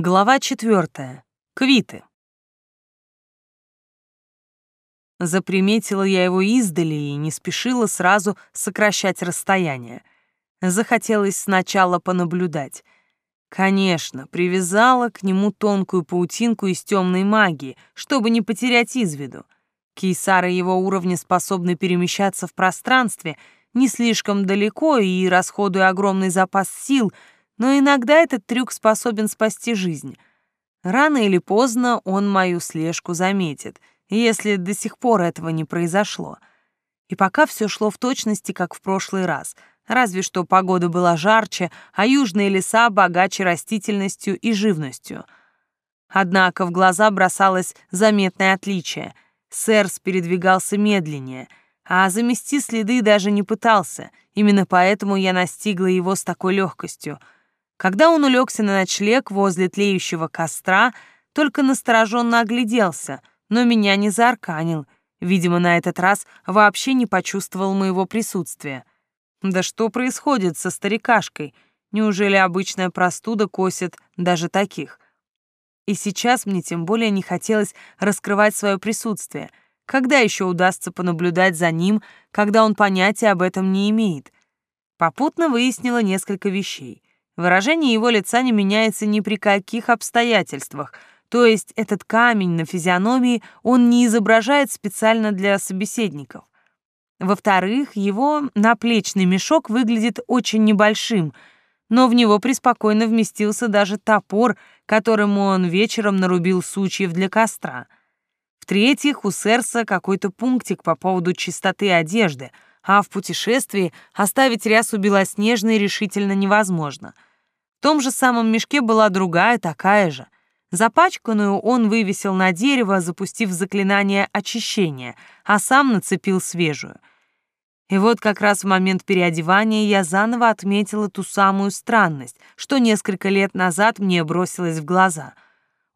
Глава четвертая. Квиты. Заприметила я его издали и не спешила сразу сокращать расстояние. Захотелось сначала понаблюдать. Конечно, привязала к нему тонкую паутинку из темной магии, чтобы не потерять из виду. Кейсары его уровня способны перемещаться в пространстве не слишком далеко и расходуя огромный запас сил — но иногда этот трюк способен спасти жизнь. Рано или поздно он мою слежку заметит, если до сих пор этого не произошло. И пока все шло в точности, как в прошлый раз, разве что погода была жарче, а южные леса богаче растительностью и живностью. Однако в глаза бросалось заметное отличие. Сэрс передвигался медленнее, а замести следы даже не пытался. Именно поэтому я настигла его с такой легкостью — когда он улегся на ночлег возле тлеющего костра, только настороженно огляделся, но меня не заарканил. Видимо, на этот раз вообще не почувствовал моего присутствия. Да что происходит со старикашкой? Неужели обычная простуда косит даже таких? И сейчас мне тем более не хотелось раскрывать свое присутствие. Когда еще удастся понаблюдать за ним, когда он понятия об этом не имеет? Попутно выяснила несколько вещей. Выражение его лица не меняется ни при каких обстоятельствах, то есть этот камень на физиономии он не изображает специально для собеседников. Во-вторых, его наплечный мешок выглядит очень небольшим, но в него преспокойно вместился даже топор, которым он вечером нарубил сучьев для костра. В-третьих, у Серса какой-то пунктик по поводу чистоты одежды, а в путешествии оставить рясу белоснежной решительно невозможно — в том же самом мешке была другая, такая же. Запачканную он вывесил на дерево, запустив заклинание очищения, а сам нацепил свежую. И вот как раз в момент переодевания я заново отметила ту самую странность, что несколько лет назад мне бросилось в глаза.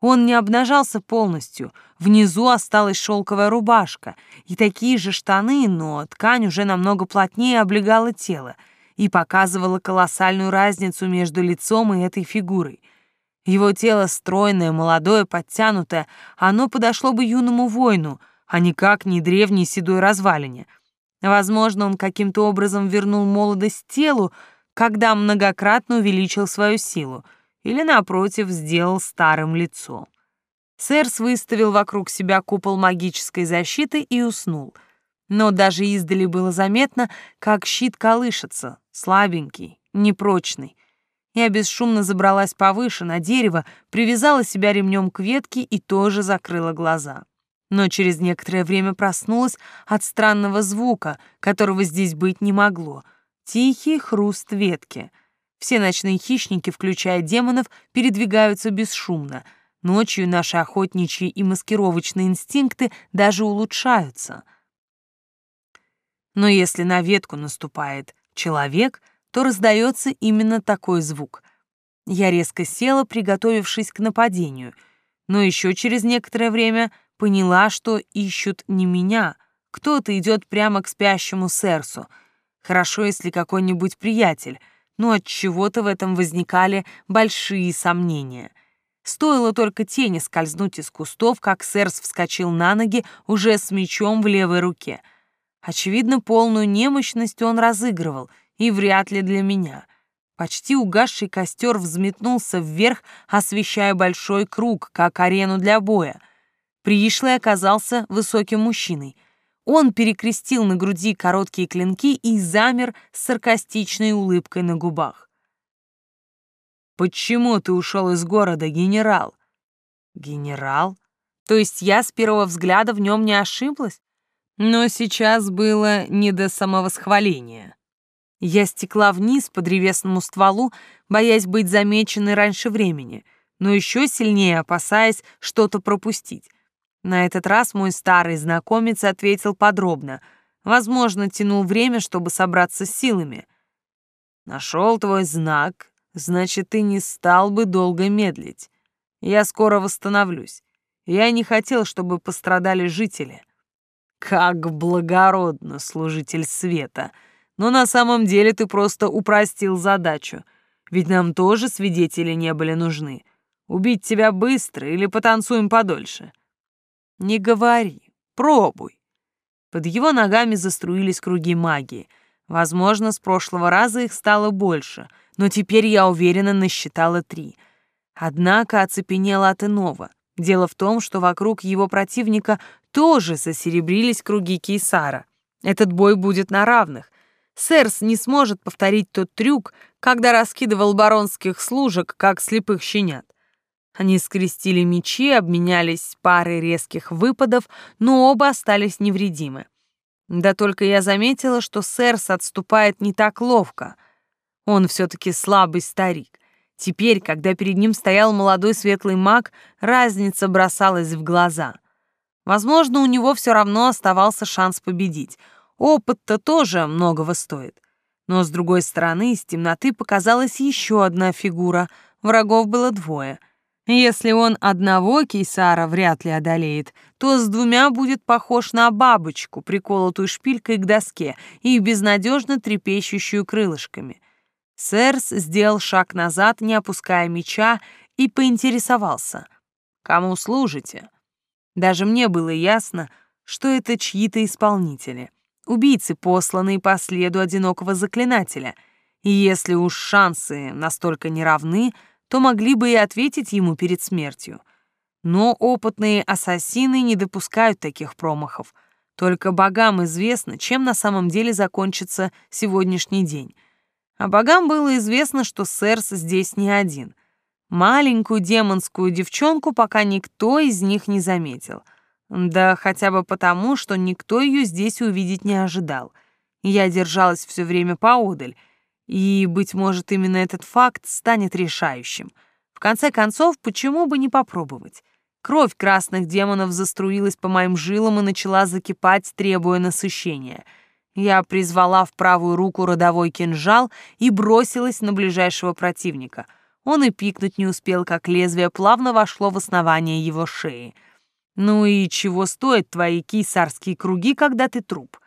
Он не обнажался полностью, внизу осталась шелковая рубашка и такие же штаны, но ткань уже намного плотнее облегала тело — и показывала колоссальную разницу между лицом и этой фигурой. Его тело стройное, молодое, подтянутое, оно подошло бы юному воину, а никак не древней седой развалине. Возможно, он каким-то образом вернул молодость телу, когда многократно увеличил свою силу, или, напротив, сделал старым лицо. Сэрс выставил вокруг себя купол магической защиты и уснул — но даже издали было заметно, как щит колышется, слабенький, непрочный. Я бесшумно забралась повыше, на дерево, привязала себя ремнем к ветке и тоже закрыла глаза. Но через некоторое время проснулась от странного звука, которого здесь быть не могло. Тихий хруст ветки. Все ночные хищники, включая демонов, передвигаются бесшумно. Ночью наши охотничьи и маскировочные инстинкты даже улучшаются — но если на ветку наступает человек, то раздается именно такой звук. Я резко села, приготовившись к нападению, но еще через некоторое время поняла, что ищут не меня. Кто-то идет прямо к спящему Серсу. Хорошо, если какой-нибудь приятель, но от чего-то в этом возникали большие сомнения. Стоило только тени скользнуть из кустов, как Серс вскочил на ноги уже с мечом в левой руке — Очевидно, полную немощность он разыгрывал, и вряд ли для меня. Почти угасший костер взметнулся вверх, освещая большой круг, как арену для боя. Пришлый оказался высоким мужчиной. Он перекрестил на груди короткие клинки и замер с саркастичной улыбкой на губах. «Почему ты ушел из города, генерал?» «Генерал? То есть я с первого взгляда в нем не ошиблась? Но сейчас было не до самовосхваления. Я стекла вниз по древесному стволу, боясь быть замеченной раньше времени, но еще сильнее опасаясь что-то пропустить. На этот раз мой старый знакомец ответил подробно. Возможно, тянул время, чтобы собраться с силами. «Нашел твой знак, значит, ты не стал бы долго медлить. Я скоро восстановлюсь. Я не хотел, чтобы пострадали жители». Как благородно, служитель света. Но на самом деле ты просто упростил задачу. Ведь нам тоже свидетели не были нужны. Убить тебя быстро или потанцуем подольше?» «Не говори, пробуй». Под его ногами заструились круги магии. Возможно, с прошлого раза их стало больше, но теперь я уверенно насчитала три. Однако оцепенела от иного. Дело в том, что вокруг его противника тоже засеребрились круги Кейсара. Этот бой будет на равных. Сэрс не сможет повторить тот трюк, когда раскидывал баронских служек, как слепых щенят. Они скрестили мечи, обменялись парой резких выпадов, но оба остались невредимы. Да только я заметила, что Сэрс отступает не так ловко. Он все-таки слабый старик. Теперь, когда перед ним стоял молодой светлый маг, разница бросалась в глаза. Возможно, у него все равно оставался шанс победить. Опыт-то тоже многого стоит. Но, с другой стороны, из темноты показалась еще одна фигура. Врагов было двое. Если он одного кейсара вряд ли одолеет, то с двумя будет похож на бабочку, приколотую шпилькой к доске и безнадежно трепещущую крылышками. Сэрс сделал шаг назад, не опуская меча, и поинтересовался. «Кому служите?» Даже мне было ясно, что это чьи-то исполнители, убийцы, посланные по следу одинокого заклинателя. И если уж шансы настолько неравны, то могли бы и ответить ему перед смертью. Но опытные ассасины не допускают таких промахов. Только богам известно, чем на самом деле закончится сегодняшний день. А богам было известно, что Сэрс здесь не один — Маленькую демонскую девчонку пока никто из них не заметил. Да хотя бы потому, что никто ее здесь увидеть не ожидал. Я держалась все время поодаль, и, быть может, именно этот факт станет решающим. В конце концов, почему бы не попробовать? Кровь красных демонов заструилась по моим жилам и начала закипать, требуя насыщения. Я призвала в правую руку родовой кинжал и бросилась на ближайшего противника — он и пикнуть не успел, как лезвие плавно вошло в основание его шеи. «Ну и чего стоят твои кейсарские круги, когда ты труп?»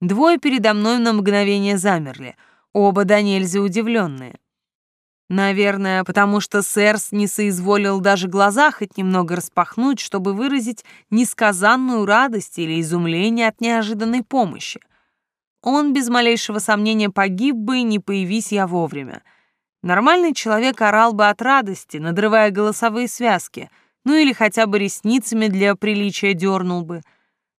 Двое передо мной на мгновение замерли, оба до нельзя удивленные. Наверное, потому что Сэрс не соизволил даже глаза хоть немного распахнуть, чтобы выразить несказанную радость или изумление от неожиданной помощи. Он без малейшего сомнения погиб бы, не появись я вовремя — Нормальный человек орал бы от радости, надрывая голосовые связки, ну или хотя бы ресницами для приличия дернул бы.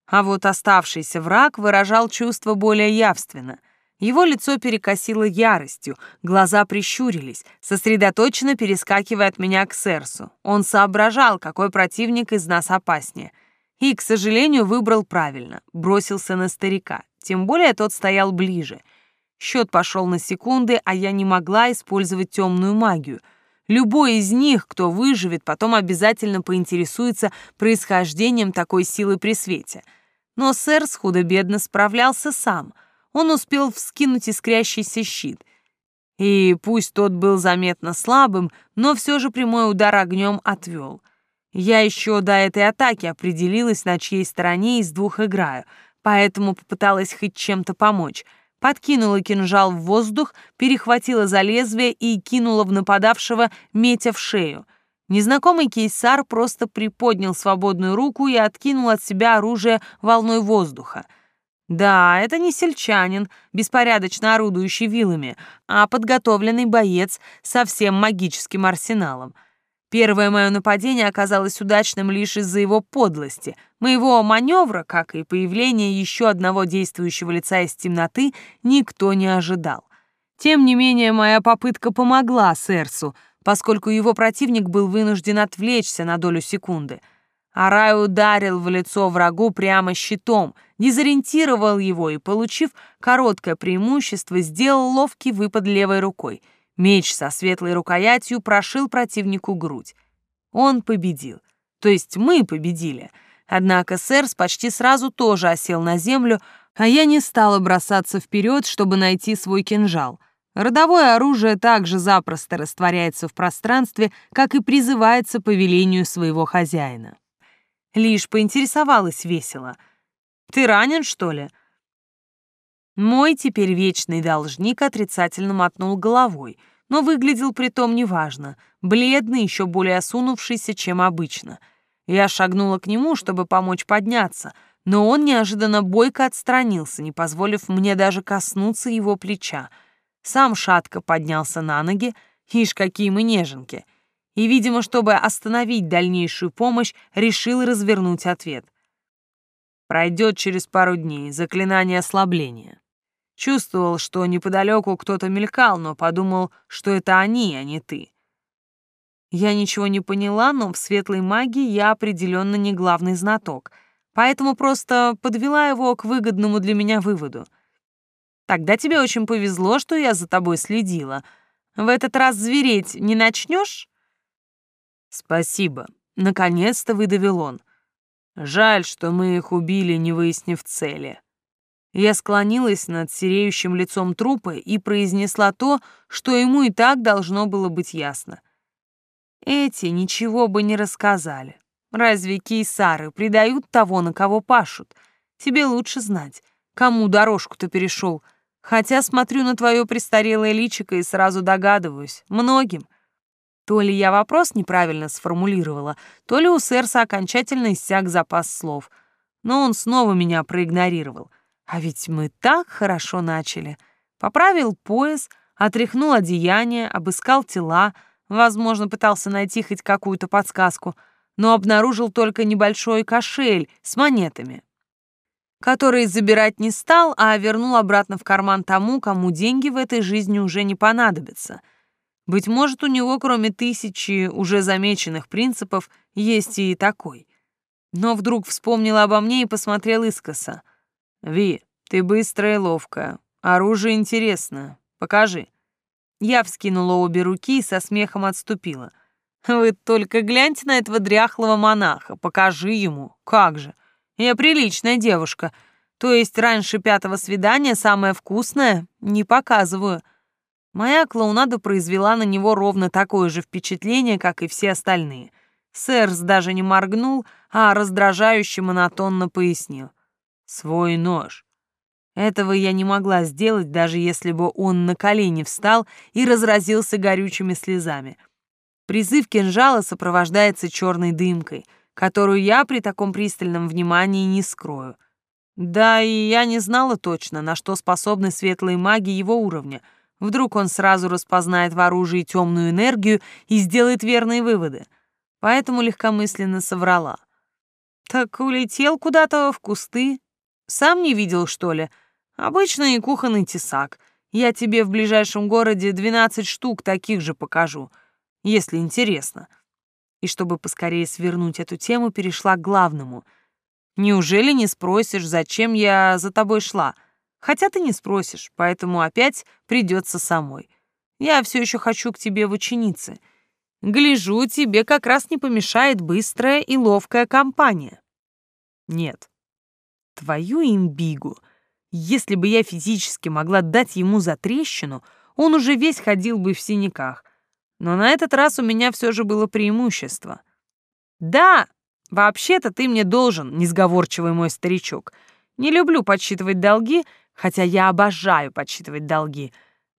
А вот оставшийся враг выражал чувство более явственно. Его лицо перекосило яростью, глаза прищурились, сосредоточенно перескакивая от меня к Серсу. Он соображал, какой противник из нас опаснее. И, к сожалению, выбрал правильно, бросился на старика. Тем более тот стоял ближе — Счет пошел на секунды, а я не могла использовать темную магию. Любой из них, кто выживет, потом обязательно поинтересуется происхождением такой силы при свете. Но сэр с худо-бедно справлялся сам. Он успел вскинуть искрящийся щит. И пусть тот был заметно слабым, но все же прямой удар огнем отвел. Я еще до этой атаки определилась, на чьей стороне из двух играю, поэтому попыталась хоть чем-то помочь — подкинула кинжал в воздух, перехватила за лезвие и кинула в нападавшего, метя в шею. Незнакомый кейсар просто приподнял свободную руку и откинул от себя оружие волной воздуха. Да, это не сельчанин, беспорядочно орудующий вилами, а подготовленный боец со всем магическим арсеналом — Первое мое нападение оказалось удачным лишь из-за его подлости. Моего маневра, как и появления еще одного действующего лица из темноты, никто не ожидал. Тем не менее, моя попытка помогла Серсу, поскольку его противник был вынужден отвлечься на долю секунды. Арай ударил в лицо врагу прямо щитом, дезориентировал его и, получив короткое преимущество, сделал ловкий выпад левой рукой — Меч со светлой рукоятью прошил противнику грудь. Он победил. То есть мы победили. Однако Сэрс почти сразу тоже осел на землю, а я не стала бросаться вперед, чтобы найти свой кинжал. Родовое оружие также запросто растворяется в пространстве, как и призывается по велению своего хозяина. Лишь поинтересовалась весело. «Ты ранен, что ли?» Мой теперь вечный должник отрицательно мотнул головой — но выглядел притом неважно, бледный, еще более осунувшийся, чем обычно. Я шагнула к нему, чтобы помочь подняться, но он неожиданно бойко отстранился, не позволив мне даже коснуться его плеча. Сам шатко поднялся на ноги, ишь, какие мы неженки. И, видимо, чтобы остановить дальнейшую помощь, решил развернуть ответ. Пройдет через пару дней, заклинание ослабления. Чувствовал, что неподалеку кто-то мелькал, но подумал, что это они, а не ты. Я ничего не поняла, но в светлой магии я определенно не главный знаток, поэтому просто подвела его к выгодному для меня выводу. Тогда тебе очень повезло, что я за тобой следила. В этот раз звереть не начнешь? Спасибо. Наконец-то выдавил он. Жаль, что мы их убили, не выяснив цели. Я склонилась над сереющим лицом трупа и произнесла то, что ему и так должно было быть ясно. Эти ничего бы не рассказали. Разве кейсары предают того, на кого пашут? Тебе лучше знать, кому дорожку-то перешел. Хотя смотрю на твое престарелое личико и сразу догадываюсь, многим. То ли я вопрос неправильно сформулировала, то ли у Серса окончательно иссяк запас слов. Но он снова меня проигнорировал — а ведь мы так хорошо начали. Поправил пояс, отряхнул одеяние, обыскал тела, возможно, пытался найти хоть какую-то подсказку, но обнаружил только небольшой кошель с монетами, который забирать не стал, а вернул обратно в карман тому, кому деньги в этой жизни уже не понадобятся. Быть может, у него, кроме тысячи уже замеченных принципов, есть и такой. Но вдруг вспомнил обо мне и посмотрел искоса. «Ви, ты быстрая и ловкая. Оружие интересное. Покажи». Я вскинула обе руки и со смехом отступила. «Вы только гляньте на этого дряхлого монаха. Покажи ему. Как же. Я приличная девушка. То есть раньше пятого свидания самое вкусное не показываю». Моя клоунада произвела на него ровно такое же впечатление, как и все остальные. Сэрс даже не моргнул, а раздражающе монотонно пояснил свой нож. Этого я не могла сделать, даже если бы он на колени встал и разразился горючими слезами. Призыв кинжала сопровождается черной дымкой, которую я при таком пристальном внимании не скрою. Да, и я не знала точно, на что способны светлые маги его уровня. Вдруг он сразу распознает в оружии темную энергию и сделает верные выводы. Поэтому легкомысленно соврала. Так улетел куда-то в кусты, сам не видел, что ли? Обычный кухонный тесак. Я тебе в ближайшем городе 12 штук таких же покажу, если интересно. И чтобы поскорее свернуть эту тему, перешла к главному. Неужели не спросишь, зачем я за тобой шла? Хотя ты не спросишь, поэтому опять придется самой. Я все еще хочу к тебе в ученицы. Гляжу, тебе как раз не помешает быстрая и ловкая компания. Нет, Твою имбигу! Если бы я физически могла дать ему за трещину, он уже весь ходил бы в синяках. Но на этот раз у меня все же было преимущество. Да, вообще-то ты мне должен, несговорчивый мой старичок. Не люблю подсчитывать долги, хотя я обожаю подсчитывать долги.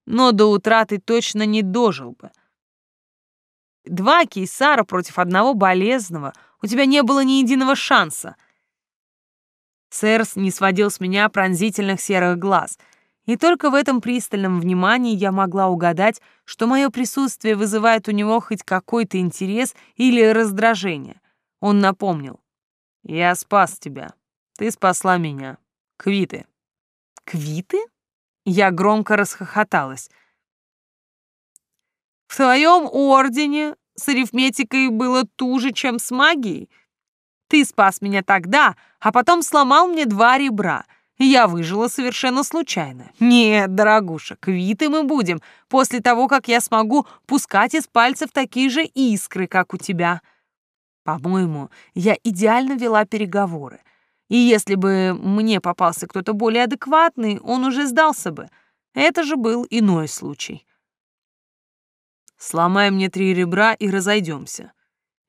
Но до утра ты точно не дожил бы. Два кейсара против одного болезного. У тебя не было ни единого шанса — Сэрс не сводил с меня пронзительных серых глаз, и только в этом пристальном внимании я могла угадать, что мое присутствие вызывает у него хоть какой-то интерес или раздражение. Он напомнил. «Я спас тебя. Ты спасла меня. Квиты». «Квиты?» Я громко расхохоталась. «В твоем ордене с арифметикой было туже, чем с магией?» Ты спас меня тогда, а потом сломал мне два ребра. Я выжила совершенно случайно. Нет, дорогуша, квиты мы будем после того, как я смогу пускать из пальцев такие же искры, как у тебя. По-моему, я идеально вела переговоры. И если бы мне попался кто-то более адекватный, он уже сдался бы. Это же был иной случай. Сломай мне три ребра и разойдемся.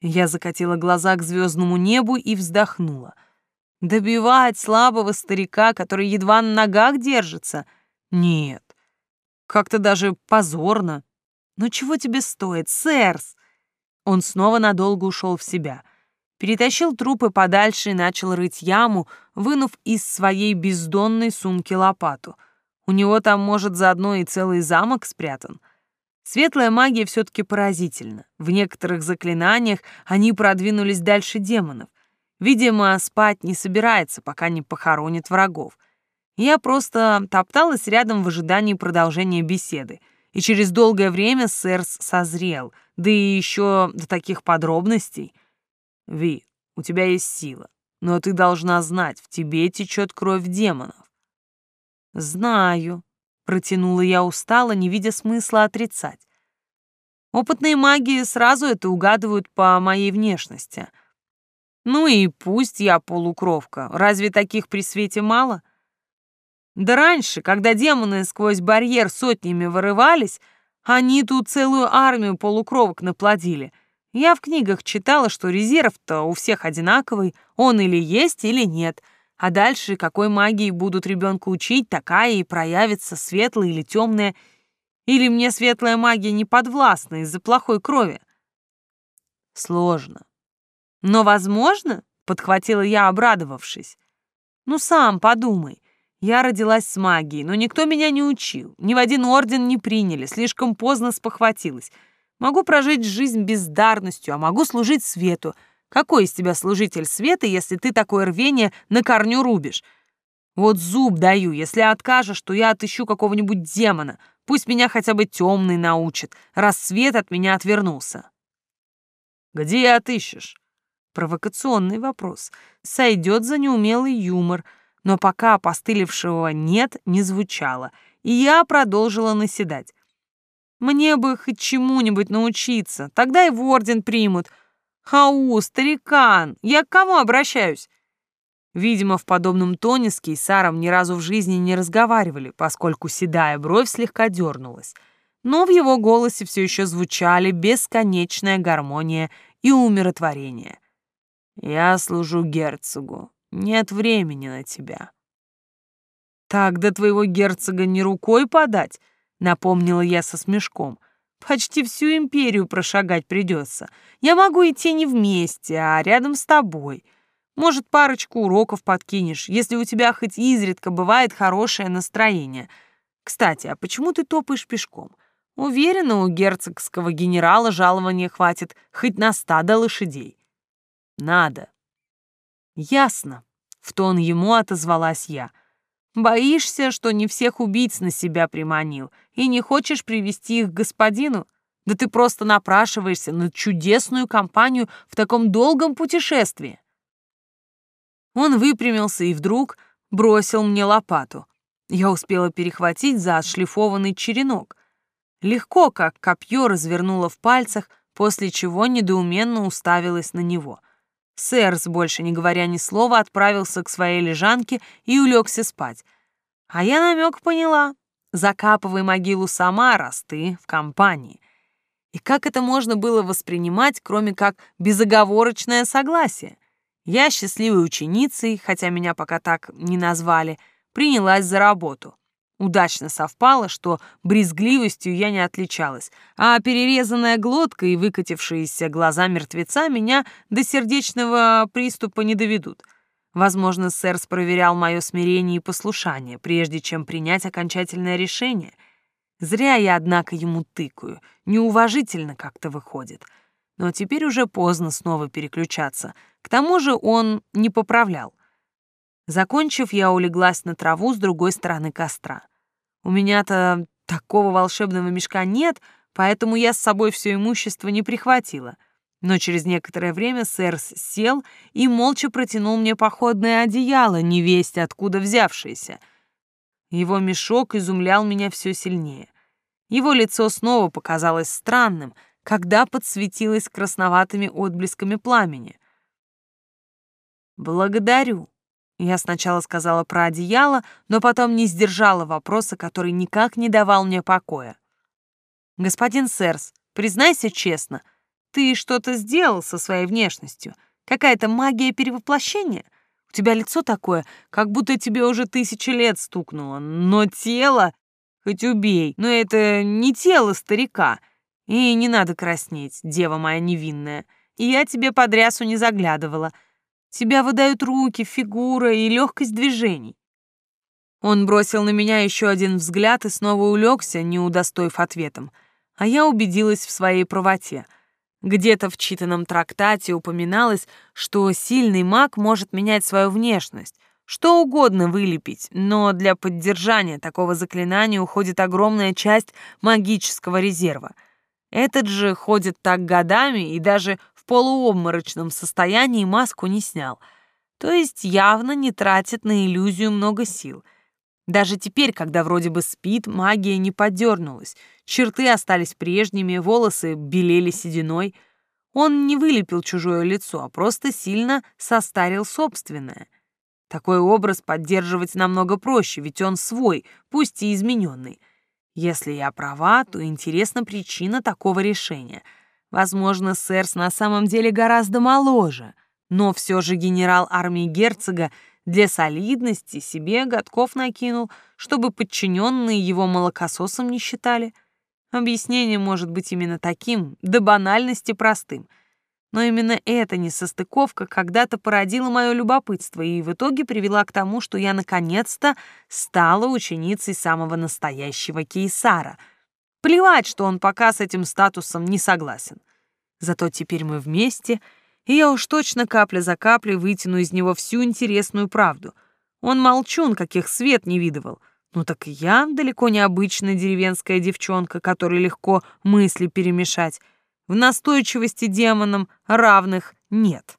Я закатила глаза к звездному небу и вздохнула. Добивать слабого старика, который едва на ногах держится? Нет. Как-то даже позорно. «Ну чего тебе стоит, сэрс?» Он снова надолго ушел в себя. Перетащил трупы подальше и начал рыть яму, вынув из своей бездонной сумки лопату. У него там, может, заодно и целый замок спрятан. Светлая магия все-таки поразительна. В некоторых заклинаниях они продвинулись дальше демонов. Видимо, спать не собирается, пока не похоронит врагов. Я просто топталась рядом в ожидании продолжения беседы, и через долгое время Сэрс созрел, да и еще до таких подробностей. Ви, у тебя есть сила, но ты должна знать, в тебе течет кровь демонов. Знаю, протянула я устало, не видя смысла отрицать. Опытные маги сразу это угадывают по моей внешности — ну и пусть я полукровка, разве таких при свете мало? Да раньше, когда демоны сквозь барьер сотнями вырывались, они тут целую армию полукровок наплодили. Я в книгах читала, что резерв-то у всех одинаковый, он или есть, или нет. А дальше какой магии будут ребенка учить, такая и проявится, светлая или темная. Или мне светлая магия не подвластна из-за плохой крови? Сложно. Но, возможно, подхватила я, обрадовавшись. Ну, сам подумай. Я родилась с магией, но никто меня не учил. Ни в один орден не приняли, слишком поздно спохватилась. Могу прожить жизнь бездарностью, а могу служить свету. Какой из тебя служитель света, если ты такое рвение на корню рубишь? Вот зуб даю, если откажешь, то я отыщу какого-нибудь демона. Пусть меня хотя бы темный научит, раз свет от меня отвернулся. Где отыщешь? Провокационный вопрос. Сойдет за неумелый юмор, но пока опостылевшего «нет» не звучало, и я продолжила наседать. Мне бы хоть чему-нибудь научиться, тогда и в орден примут. Хау, старикан, я к кому обращаюсь? Видимо, в подобном тоне с Кейсаром ни разу в жизни не разговаривали, поскольку седая бровь слегка дернулась. Но в его голосе все еще звучали бесконечная гармония и умиротворение. Я служу герцогу. Нет времени на тебя. Так до твоего герцога не рукой подать, напомнила я со смешком. Почти всю империю прошагать придется. Я могу идти не вместе, а рядом с тобой. Может, парочку уроков подкинешь, если у тебя хоть изредка бывает хорошее настроение. Кстати, а почему ты топаешь пешком? Уверена, у герцогского генерала жалования хватит хоть на стадо лошадей. Надо. Ясно. В тон ему отозвалась я. Боишься, что не всех убийц на себя приманил и не хочешь привести их к господину? Да ты просто напрашиваешься на чудесную компанию в таком долгом путешествии. Он выпрямился и вдруг бросил мне лопату. Я успела перехватить за отшлифованный черенок. Легко, как копье, развернула в пальцах, после чего недоуменно уставилась на него — Сэрс, больше не говоря ни слова, отправился к своей лежанке и улегся спать. А я намек поняла. Закапывай могилу сама, раз ты в компании. И как это можно было воспринимать, кроме как безоговорочное согласие? Я счастливой ученицей, хотя меня пока так не назвали, принялась за работу. Удачно совпало, что брезгливостью я не отличалась, а перерезанная глотка и выкатившиеся глаза мертвеца меня до сердечного приступа не доведут. Возможно, Сэрс проверял мое смирение и послушание, прежде чем принять окончательное решение. Зря я, однако, ему тыкаю, неуважительно как-то выходит. Но теперь уже поздно снова переключаться. К тому же он не поправлял. Закончив, я улеглась на траву с другой стороны костра. У меня-то такого волшебного мешка нет, поэтому я с собой все имущество не прихватила. Но через некоторое время Сэрс сел и молча протянул мне походное одеяло, невесть откуда взявшееся. Его мешок изумлял меня все сильнее. Его лицо снова показалось странным, когда подсветилось красноватыми отблесками пламени. «Благодарю», я сначала сказала про одеяло, но потом не сдержала вопроса, который никак не давал мне покоя. «Господин Сэрс, признайся честно, ты что-то сделал со своей внешностью? Какая-то магия перевоплощения? У тебя лицо такое, как будто тебе уже тысячи лет стукнуло, но тело, хоть убей, но это не тело старика. И не надо краснеть, дева моя невинная. И я тебе под рясу не заглядывала. Тебя выдают руки, фигура и легкость движений. Он бросил на меня еще один взгляд и снова улегся, не удостоив ответом. А я убедилась в своей правоте. Где-то в читанном трактате упоминалось, что сильный маг может менять свою внешность, что угодно вылепить, но для поддержания такого заклинания уходит огромная часть магического резерва. Этот же ходит так годами и даже полуобморочном состоянии маску не снял. То есть явно не тратит на иллюзию много сил — даже теперь, когда вроде бы спит, магия не подернулась. Черты остались прежними, волосы белели сединой. Он не вылепил чужое лицо, а просто сильно состарил собственное. Такой образ поддерживать намного проще, ведь он свой, пусть и измененный. Если я права, то интересна причина такого решения. Возможно, Сэрс на самом деле гораздо моложе, но все же генерал армии герцога для солидности себе годков накинул, чтобы подчиненные его молокососом не считали. Объяснение может быть именно таким, до банальности простым. Но именно эта несостыковка когда-то породила мое любопытство и в итоге привела к тому, что я наконец-то стала ученицей самого настоящего кейсара. Плевать, что он пока с этим статусом не согласен. Зато теперь мы вместе — и я уж точно капля за каплей вытяну из него всю интересную правду. Он молчун, каких свет не видывал. Ну так я далеко не обычная деревенская девчонка, которой легко мысли перемешать. В настойчивости демонам равных нет.